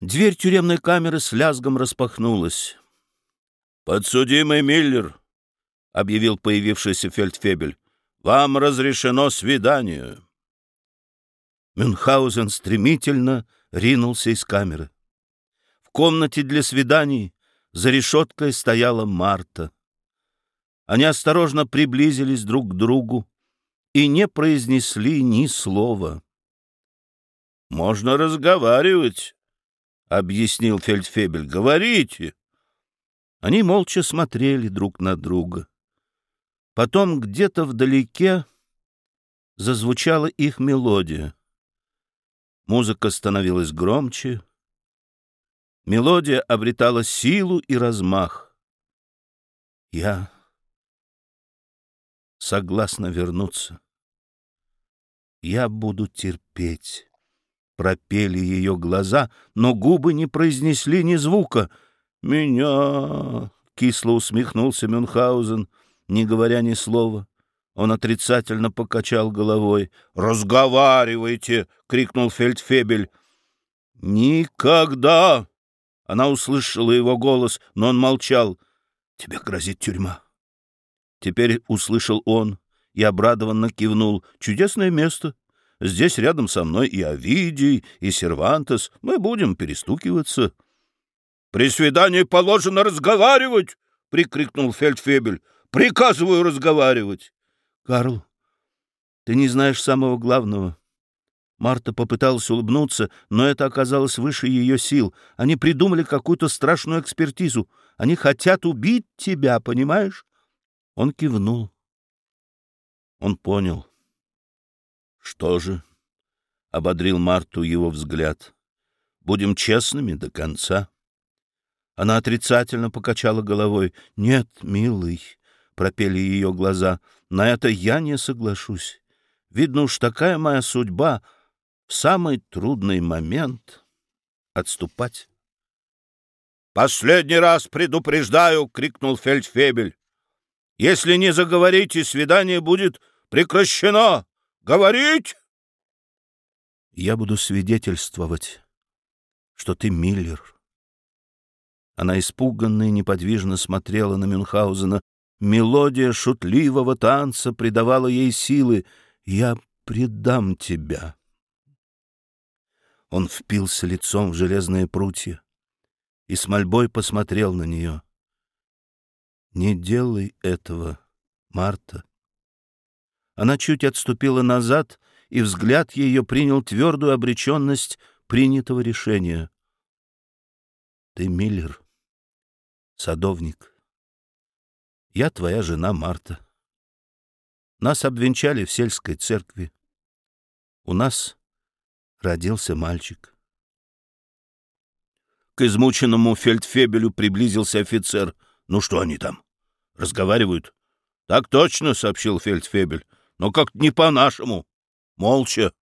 Дверь тюремной камеры с лязгом распахнулась. «Подсудимый Миллер», — объявил появившийся фельдфебель, — «вам разрешено свидание». Мюнхгаузен стремительно ринулся из камеры. В комнате для свиданий за решеткой стояла Марта. Они осторожно приблизились друг к другу и не произнесли ни слова. «Можно разговаривать», — объяснил Фельдфебель. «Говорите». Они молча смотрели друг на друга. Потом где-то вдалеке зазвучала их мелодия. Музыка становилась громче. Мелодия обретала силу и размах. Я согласна вернуться. Я буду терпеть. Пропели ее глаза, но губы не произнесли ни звука. «Меня!» — кисло усмехнулся Мюнхгаузен, не говоря ни слова. Он отрицательно покачал головой. «Разговаривайте!» — крикнул фельдфебель. «Никогда!» Она услышала его голос, но он молчал. «Тебе грозит тюрьма». Теперь услышал он и обрадованно кивнул. «Чудесное место. Здесь рядом со мной и Овидий, и Сервантес. Мы будем перестукиваться. — При свидании положено разговаривать! — прикрикнул Фельдфебель. — Приказываю разговаривать. — Карл, ты не знаешь самого главного. Марта попыталась улыбнуться, но это оказалось выше ее сил. Они придумали какую-то страшную экспертизу. Они хотят убить тебя, понимаешь? Он кивнул. Он понял. Что же? — ободрил Марту его взгляд. — Будем честными до конца. Она отрицательно покачала головой. — Нет, милый, — пропели ее глаза, — на это я не соглашусь. Видно уж такая моя судьба в самый трудный момент отступать. — Последний раз предупреждаю! — крикнул фельдфебель. — Если не заговорите, свидание будет прекращено! Говорить? Я буду свидетельствовать, что ты Миллер. Она испуганно и неподвижно смотрела на Мюнхгаузена. Мелодия шутливого танца придавала ей силы. «Я предам тебя». Он впился лицом в железные прутья и с мольбой посмотрел на нее. «Не делай этого, Марта. Она чуть отступила назад, и взгляд ее принял твердую обреченность принятого решения. «Ты Миллер, садовник. Я твоя жена Марта. Нас обвенчали в сельской церкви. У нас родился мальчик». К измученному фельдфебелю приблизился офицер. «Ну что они там? Разговаривают?» «Так точно», — сообщил фельдфебель но как не по-нашему. Молча.